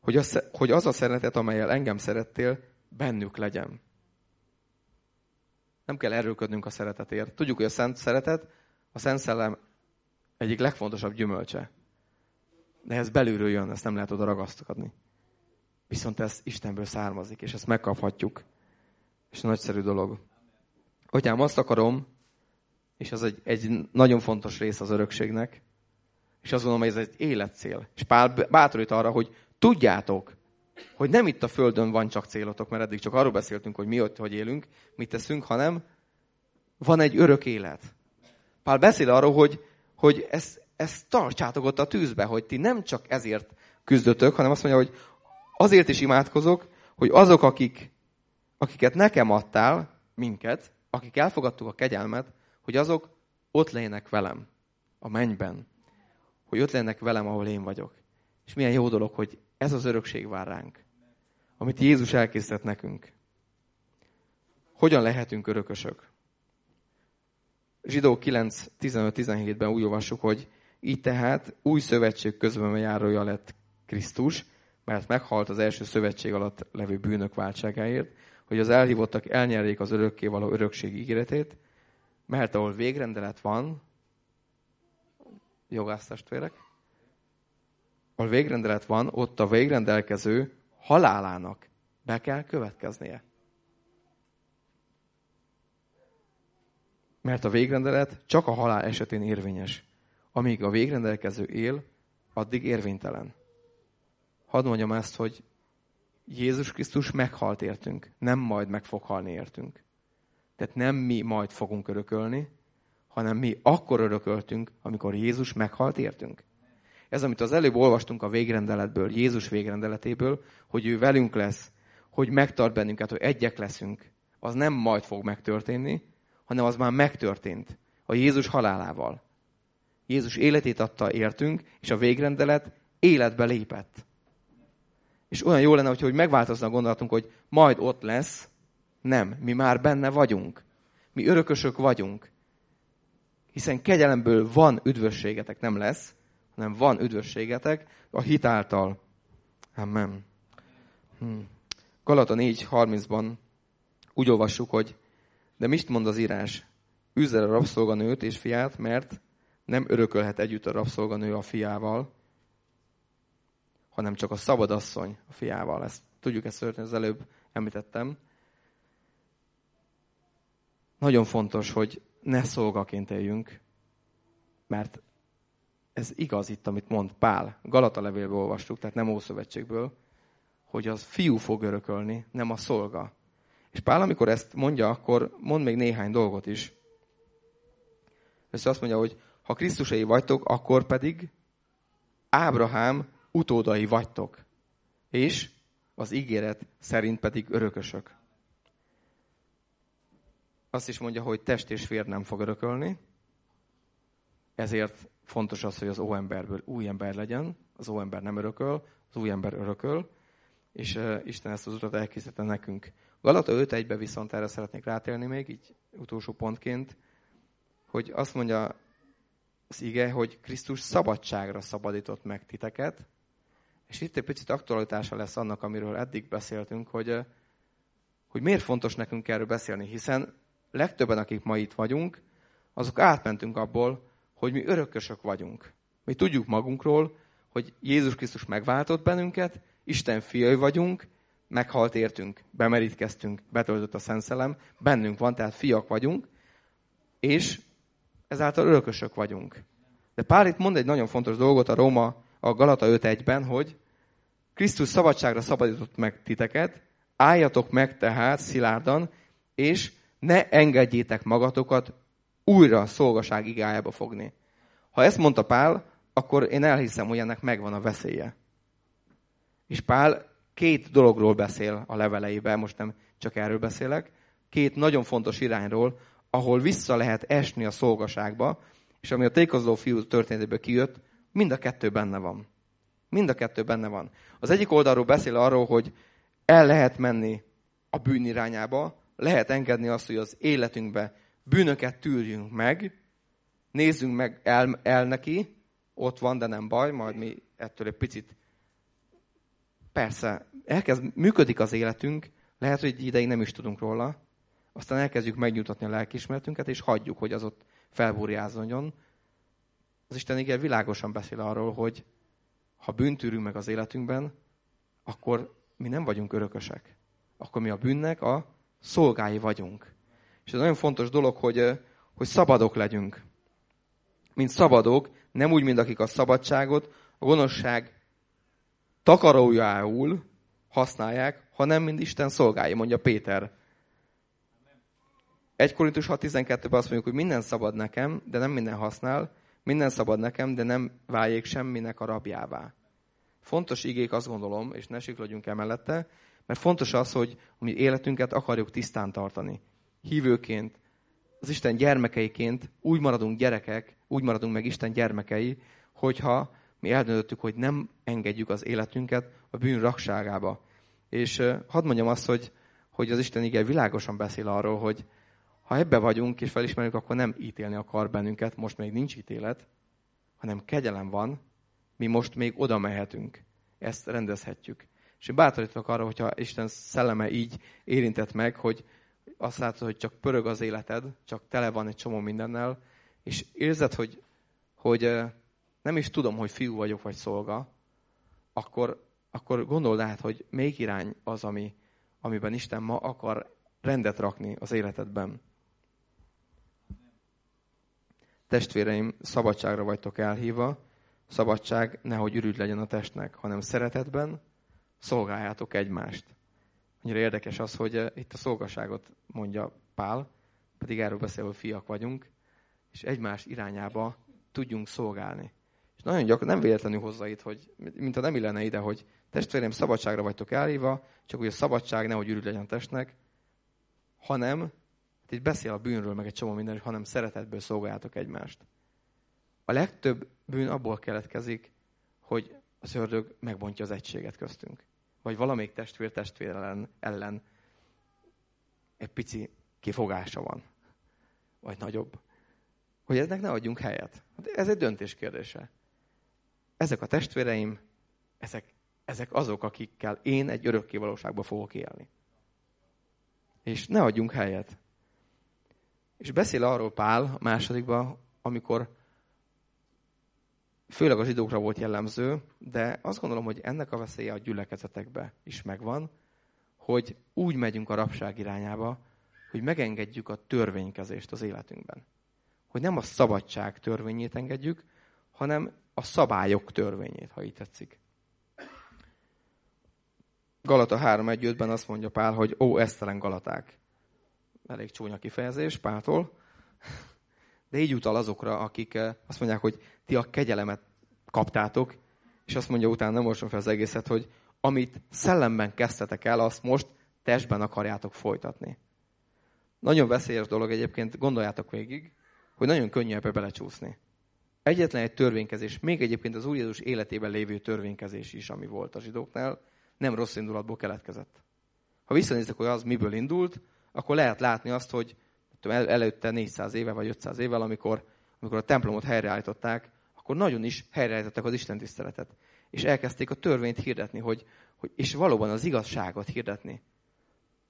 A: Hogy az, hogy az a szeretet, amelyel engem szerettél, bennük legyen. Nem kell erőködnünk a szeretetért. Tudjuk, hogy a szent szeretet, a szent szellem egyik legfontosabb gyümölcse. De ez belülről jön, ezt nem lehet oda ragasztani. Viszont ez Istenből származik, és ezt megkaphatjuk. És nagyszerű dolog. Atyám, azt akarom, és az egy, egy nagyon fontos rész az örökségnek, És azt gondolom, hogy ez egy életcél. És Pál bátorít arra, hogy tudjátok, hogy nem itt a Földön van csak célotok, mert eddig csak arról beszéltünk, hogy mi ott, hogy élünk, mit teszünk, hanem van egy örök élet. Pál beszél arról, hogy, hogy ezt, ezt tartsátok ott a tűzbe, hogy ti nem csak ezért küzdötök, hanem azt mondja, hogy azért is imádkozok, hogy azok, akik, akiket nekem adtál, minket, akik elfogadtuk a kegyelmet, hogy azok ott legyenek velem a mennyben. Hogy ott legyenek velem, ahol én vagyok. És milyen jó dolog, hogy ez az örökség vár ránk. Amit Jézus elkészített nekünk. Hogyan lehetünk örökösök? Zsidó 9, 15-17-ben úgy olvassuk, hogy így tehát új szövetség közben járója lett Krisztus, mert meghalt az első szövetség alatt levő bűnök váltságáért, hogy az elhívottak elnyerjék az örökké való örökség ígéretét, mert ahol végrendelet van, jogásztestvérek, ahol végrendelet van, ott a végrendelkező halálának be kell következnie. Mert a végrendelet csak a halál esetén érvényes. Amíg a végrendelkező él, addig érvénytelen. Hadd mondjam ezt, hogy Jézus Krisztus meghalt értünk, nem majd meg fog halni értünk. Tehát nem mi majd fogunk örökölni, hanem mi akkor örököltünk, amikor Jézus meghalt értünk. Ez, amit az előbb olvastunk a végrendeletből, Jézus végrendeletéből, hogy ő velünk lesz, hogy megtart bennünket, hogy egyek leszünk, az nem majd fog megtörténni, hanem az már megtörtént a Jézus halálával. Jézus életét adta értünk, és a végrendelet életbe lépett. És olyan jó lenne, hogy megváltozna a gondolatunk, hogy majd ott lesz. Nem, mi már benne vagyunk. Mi örökösök vagyunk. Hiszen kegyelemből van üdvösségetek, nem lesz, hanem van üdvösségetek a hitáltal. Amen. Hmm. Galata 4.30-ban úgy olvassuk, hogy de mit mond az írás? Üzzel a rabszolganőt és fiát, mert nem örökölhet együtt a rabszolganő a fiával, hanem csak a szabadasszony a fiával. Ezt tudjuk ezt történni, az előbb említettem. Nagyon fontos, hogy ne szolgaként éljünk, mert ez igaz itt, amit mond Pál. Galata levélből olvastuk, tehát nem Ószövetségből, hogy az fiú fog örökölni, nem a szolga. És Pál, amikor ezt mondja, akkor mond még néhány dolgot is. Össze azt mondja, hogy ha Krisztusai vagytok, akkor pedig Ábrahám utódai vagytok, és az ígéret szerint pedig örökösök. Azt is mondja, hogy test és vér nem fog örökölni, ezért fontos az, hogy az óemberből új ember legyen, az óember nem örököl, az új ember örököl, és Isten ezt az utat elkészítette nekünk. Galata 5.1-be viszont erre szeretnék rátérni még, így utolsó pontként, hogy azt mondja az ige, hogy Krisztus szabadságra szabadított meg titeket, és itt egy picit aktualitása lesz annak, amiről eddig beszéltünk, hogy, hogy miért fontos nekünk erről beszélni, hiszen legtöbben, akik ma itt vagyunk, azok átmentünk abból, hogy mi örökösök vagyunk. Mi tudjuk magunkról, hogy Jézus Krisztus megváltott bennünket, Isten fiai vagyunk, meghalt értünk, bemerítkeztünk, betöltött a Szent Szellem, bennünk van, tehát fiak vagyunk, és ezáltal örökösök vagyunk. De Pál itt mond egy nagyon fontos dolgot a Róma a Galata 5.1-ben, hogy Krisztus szabadságra szabadított meg titeket, álljatok meg tehát szilárdan, és ne engedjétek magatokat újra szolgaság igájába fogni. Ha ezt mondta Pál, akkor én elhiszem, hogy ennek megvan a veszélye. És Pál két dologról beszél a leveleiben, most nem csak erről beszélek, két nagyon fontos irányról, ahol vissza lehet esni a szolgaságba, és ami a tékozló fiú történetéből kijött, mind a kettő benne van. Mind a kettő benne van. Az egyik oldalról beszél arról, hogy el lehet menni a bűn irányába, lehet engedni azt, hogy az életünkbe bűnöket tűrjünk meg, nézzünk meg el, el neki, ott van, de nem baj, majd mi ettől egy picit persze, elkezd, működik az életünk, lehet, hogy ideig nem is tudunk róla, aztán elkezdjük megnyugtatni a lelkismeretünket, és hagyjuk, hogy az ott felburjázonjon. Az Isten igen világosan beszél arról, hogy ha bűntűrünk meg az életünkben, akkor mi nem vagyunk örökösek. Akkor mi a bűnnek a szolgái vagyunk. És ez nagyon fontos dolog, hogy, hogy szabadok legyünk. mint szabadok, nem úgy, mint akik a szabadságot a gonoszság takarójául használják, hanem mint Isten szolgálja, mondja Péter. 1 Korintus 6.12-ben azt mondjuk, hogy minden szabad nekem, de nem minden használ, minden szabad nekem, de nem váljék semminek a rabjává. Fontos igék, azt gondolom, és ne sikladjunk emellette, mert fontos az, hogy mi életünket akarjuk tisztán tartani. Hívőként, az Isten gyermekeiként úgy maradunk gyerekek, úgy maradunk meg Isten gyermekei, hogyha mi eldöntöttük, hogy nem engedjük az életünket a bűn rakságába. És hadd mondjam azt, hogy, hogy az Isten igen világosan beszél arról, hogy ha ebbe vagyunk és felismerjük, akkor nem ítélni akar bennünket, most még nincs ítélet, hanem kegyelem van, mi most még oda mehetünk. Ezt rendezhetjük. És én bátorítok arra, hogyha Isten szelleme így érintett meg, hogy azt látod, hogy csak pörög az életed, csak tele van egy csomó mindennel, és érzed, hogy, hogy nem is tudom, hogy fiú vagyok, vagy szolga, akkor, akkor gondold át, hogy még irány az, ami, amiben Isten ma akar rendet rakni az életedben. Testvéreim, szabadságra vagytok elhívva, szabadság nehogy ürügy legyen a testnek, hanem szeretetben szolgáljátok egymást. Annyira érdekes az, hogy eh, itt a szolgaságot mondja Pál, pedig erről beszél, hogy fiak vagyunk, és egymás irányába tudjunk szolgálni. És nagyon gyakran nem véletlenül hozza itt, hogy mint a nem illene ide, hogy testvérem, szabadságra vagytok elhívva, csak hogy a szabadság nehogy ürügy legyen a testnek, hanem hát itt beszél a bűnről, meg egy csomó minden, hanem szeretetből szolgáljátok egymást. A legtöbb bűn abból keletkezik, hogy az ördög megbontja az egységet köztünk. Vagy valamelyik testvér testvér ellen, ellen egy pici kifogása van. Vagy nagyobb. Hogy eznek ne adjunk helyet. Hát ez egy döntés kérdése. Ezek a testvéreim, ezek, ezek azok, akikkel én egy örökké valóságba fogok élni. És ne adjunk helyet. És beszél arról Pál a másodikban, amikor főleg a zsidókra volt jellemző, de azt gondolom, hogy ennek a veszélye a gyülekezetekbe is megvan, hogy úgy megyünk a rabság irányába, hogy megengedjük a törvénykezést az életünkben. Hogy nem a szabadság törvényét engedjük, hanem a szabályok törvényét, ha így tetszik. Galata 3.1.5-ben azt mondja Pál, hogy ó, esztelen Galaták. Elég csúnya kifejezés Páltól. De így utal azokra, akik eh, azt mondják, hogy ti a kegyelemet kaptátok, és azt mondja utána, nem olvasom fel az egészet, hogy amit szellemben kezdtetek el, azt most testben akarjátok folytatni. Nagyon veszélyes dolog egyébként, gondoljátok végig, hogy nagyon könnyű ebbe belecsúszni. Egyetlen egy törvénykezés, még egyébként az Úr Jézus életében lévő törvénykezés is, ami volt a zsidóknál, nem rossz indulatból keletkezett. Ha visszanéztek, hogy az miből indult, akkor lehet látni azt, hogy el, előtte 400 éve vagy 500 évvel, amikor, amikor a templomot helyreállították, akkor nagyon is helyreállították az Isten tiszteletet. És elkezdték a törvényt hirdetni, hogy, hogy, és valóban az igazságot hirdetni.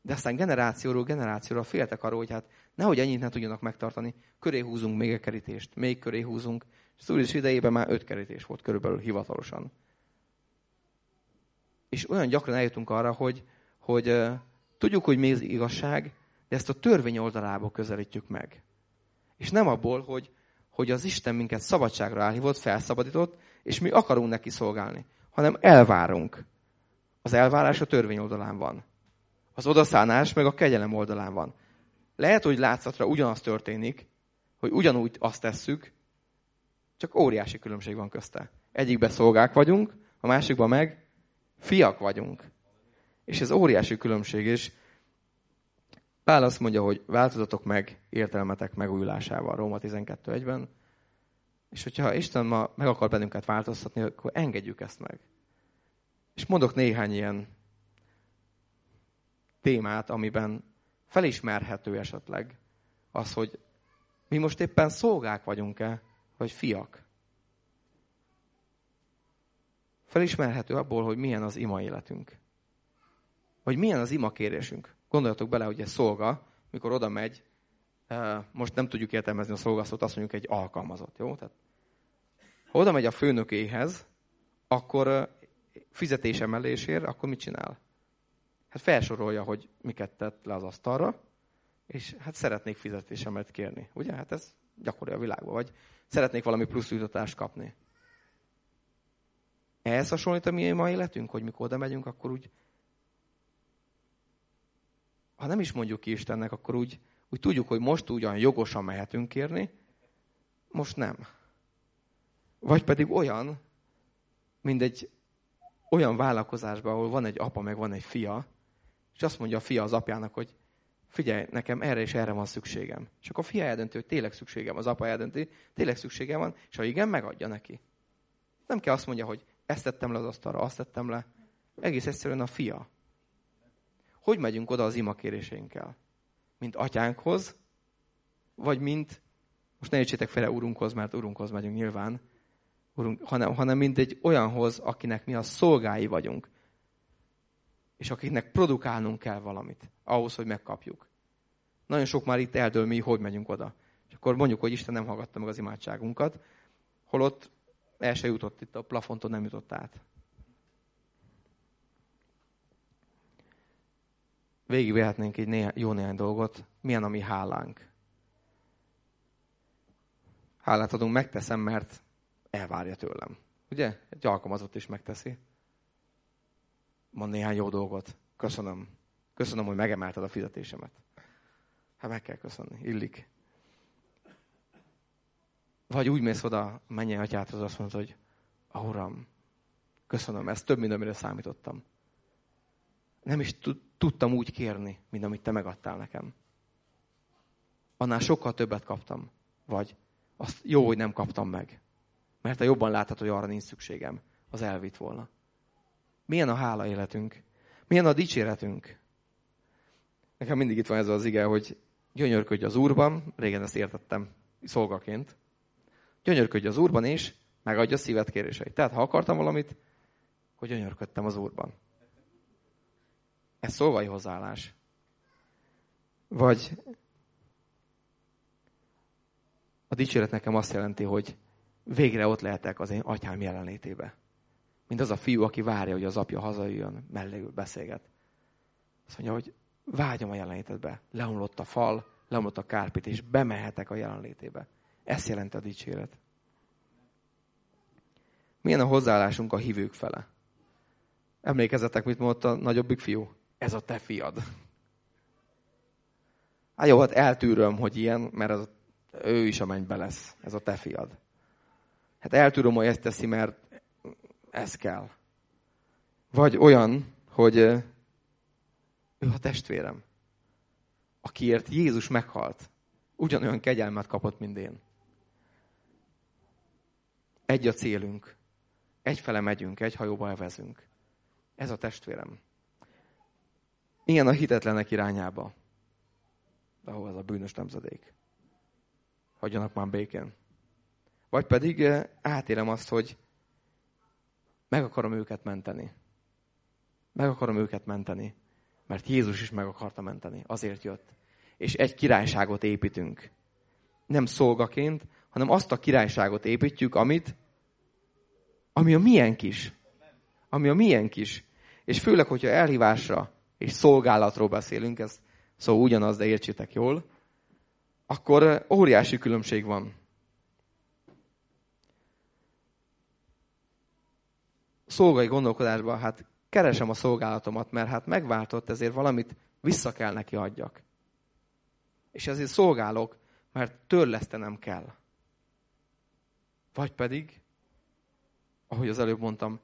A: De aztán generációról generációra féltek arról, hogy hát nehogy ennyit ne tudjanak megtartani, köré húzunk még egy kerítést, még köré húzunk. Az idejében már öt kerítés volt körülbelül hivatalosan. És olyan gyakran eljutunk arra, hogy, hogy tudjuk, hogy mi az igazság, de ezt a törvény oldalából közelítjük meg. És nem abból, hogy, hogy az Isten minket szabadságra elhívott, felszabadított, és mi akarunk neki szolgálni, hanem elvárunk. Az elvárás a törvény oldalán van. Az odaszánás meg a kegyelem oldalán van. Lehet, hogy látszatra ugyanaz történik, hogy ugyanúgy azt tesszük, csak óriási különbség van közte. Egyikben szolgák vagyunk, a másikban meg fiak vagyunk. És ez óriási különbség, és Pál azt mondja, hogy változatok meg értelmetek megújulásával, Róma 12.1-ben. És hogyha Isten ma meg akar bennünket változtatni, akkor engedjük ezt meg. És mondok néhány ilyen témát, amiben felismerhető esetleg az, hogy mi most éppen szolgák vagyunk-e, vagy fiak. Felismerhető abból, hogy milyen az ima életünk. Vagy milyen az ima kérésünk. Gondoljatok bele, hogy egy szolga, mikor oda megy, most nem tudjuk értelmezni a szolgasztót, azt mondjuk egy alkalmazott, jó? Tehát, ha oda megy a főnökéhez, akkor fizetésemelésért, akkor mit csinál? Hát felsorolja, hogy miket tett le az asztalra, és hát szeretnék fizetésemet kérni. Ugye? Hát ez gyakori a világban, vagy szeretnék valami plusz jutatást kapni. Ehhez hasonlít a mi mai életünk, hogy mikor oda megyünk, akkor úgy, ha nem is mondjuk ki Istennek, akkor úgy, úgy tudjuk, hogy most ugyan jogosan mehetünk kérni, most nem. Vagy pedig olyan, mint egy olyan vállalkozásban, ahol van egy apa, meg van egy fia, és azt mondja a fia az apjának, hogy figyelj, nekem erre és erre van szükségem. És akkor a fia eldönti, hogy tényleg szükségem, az apa eldönti, tényleg szükségem van, és ha igen, megadja neki. Nem kell azt mondja, hogy ezt tettem le az asztalra, azt tettem le. Egész egyszerűen a fia. Hogy megyünk oda az imakéréseinkkel? Mint atyánkhoz, vagy mint, most ne értsétek fele urunkhoz, mert urunkhoz megyünk nyilván, urunk, hanem, hanem mint egy olyanhoz, akinek mi a szolgái vagyunk. És akiknek produkálnunk kell valamit, ahhoz, hogy megkapjuk. Nagyon sok már itt eldől mi, hogy megyünk oda. És akkor mondjuk, hogy Isten nem hallgatta meg az imádságunkat, holott el se jutott itt a plafonton, nem jutott át. Végigvehetnénk egy néha, jó néhány dolgot. Milyen a mi hálánk? Hálát adunk, megteszem, mert elvárja tőlem. Ugye? Egy alkalmazott is megteszi. Mond néhány jó dolgot. Köszönöm. Köszönöm, hogy megemelted a fizetésemet. Hát meg kell köszönni. Illik. Vagy úgy mész oda menj atyáthoz, azt mondod, hogy a Uram, köszönöm, ez több, mint amire számítottam. Nem is tudtam úgy kérni, mint amit te megadtál nekem. Annál sokkal többet kaptam. Vagy azt jó, hogy nem kaptam meg. Mert a jobban látható, hogy arra nincs szükségem. Az elvitt volna. Milyen a hála életünk? Milyen a dicséretünk? Nekem mindig itt van ez az ige, hogy gyönyörködj az Úrban, régen ezt értettem szolgaként, gyönyörködj az Úrban, és megadja a szívet kéréseit. Tehát, ha akartam valamit, hogy gyönyörködtem az Úrban. Ez szolgai hozzáállás. Vagy a dicséret nekem azt jelenti, hogy végre ott lehetek az én atyám jelenlétébe. Mint az a fiú, aki várja, hogy az apja hazajöjjön, melléül beszélget. Azt mondja, hogy vágyom a jelenlétedbe. Leomlott a fal, leomlott a kárpit, és bemehetek a jelenlétébe. Ezt jelenti a dicséret. Milyen a hozzáállásunk a hívők fele? Emlékezzetek, mit mondta a nagyobbik fiú? Ez a te fiad. Hát jó, hát eltűröm, hogy ilyen, mert az, ő is a mennybe lesz. Ez a te fiad. Hát eltűröm, hogy ezt teszi, mert ez kell. Vagy olyan, hogy ő a testvérem, akiért Jézus meghalt. Ugyanolyan kegyelmet kapott, mint én. Egy a célunk. Egyfele megyünk, egy hajóba evezünk. Ez a testvérem. Milyen a hitetlenek irányába? De ahol az a bűnös nemzedék. Hagyjanak már békén. Vagy pedig eh, átélem azt, hogy meg akarom őket menteni. Meg akarom őket menteni. Mert Jézus is meg akarta menteni. Azért jött. És egy királyságot építünk. Nem szolgaként, hanem azt a királyságot építjük, amit, ami a milyen kis. Ami a milyen kis. És főleg, hogyha elhívásra és szolgálatról beszélünk, ez szó ugyanaz, de értsétek jól, akkor óriási különbség van. Szolgai gondolkodásban, hát keresem a szolgálatomat, mert hát megváltott, ezért valamit vissza kell neki adjak. És ezért szolgálok, mert törlesztenem kell. Vagy pedig, ahogy az előbb mondtam,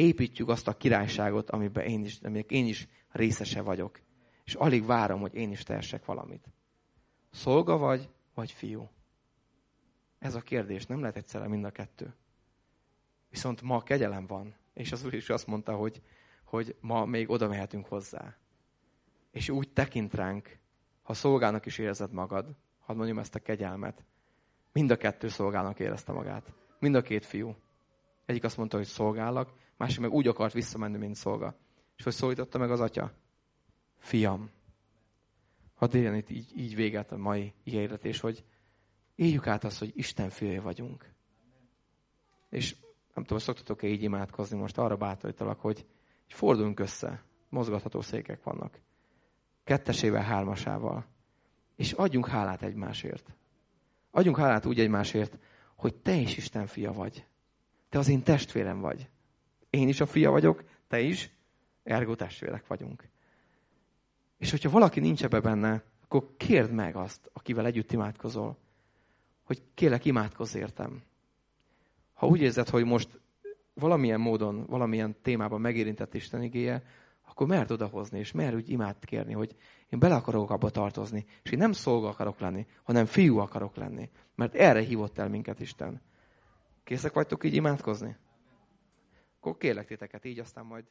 A: építjük azt a királyságot, amiben én is, aminek én is részese vagyok. És alig várom, hogy én is tehessek valamit. Szolga vagy, vagy fiú? Ez a kérdés, nem lehet egyszerre mind a kettő. Viszont ma kegyelem van, és az Úr is azt mondta, hogy, hogy ma még oda mehetünk hozzá. És úgy tekint ránk, ha szolgának is érzed magad, hadd mondjam ezt a kegyelmet, mind a kettő szolgának érezte magát. Mind a két fiú. Egyik azt mondta, hogy szolgálak, másik meg úgy akart visszamenni, mint szolga. És hogy szólította meg az atya? Fiam. Hadd érjen itt így, így véget a mai ígéretés, hogy éljük át azt, hogy Isten fiai vagyunk. És nem tudom, szoktatok-e így imádkozni, most arra bátorítalak, hogy forduljunk össze. Mozgatható székek vannak. Kettesével, hármasával. És adjunk hálát egymásért. Adjunk hálát úgy egymásért, hogy te is Isten fia vagy. Te az én testvérem vagy. Én is a fia vagyok, te is, ergo testvérek vagyunk. És hogyha valaki nincs ebbe benne, akkor kérd meg azt, akivel együtt imádkozol, hogy kélek imádkozz értem. Ha úgy érzed, hogy most valamilyen módon, valamilyen témában megérintett Isten igéje, akkor merd odahozni, és mer úgy imád kérni, hogy én bele akarok abba tartozni, és én nem szolga akarok lenni, hanem fiú akarok lenni. Mert erre hívott el minket Isten. Készek vagytok így imádkozni? Akkor kérlek titeket így, aztán majd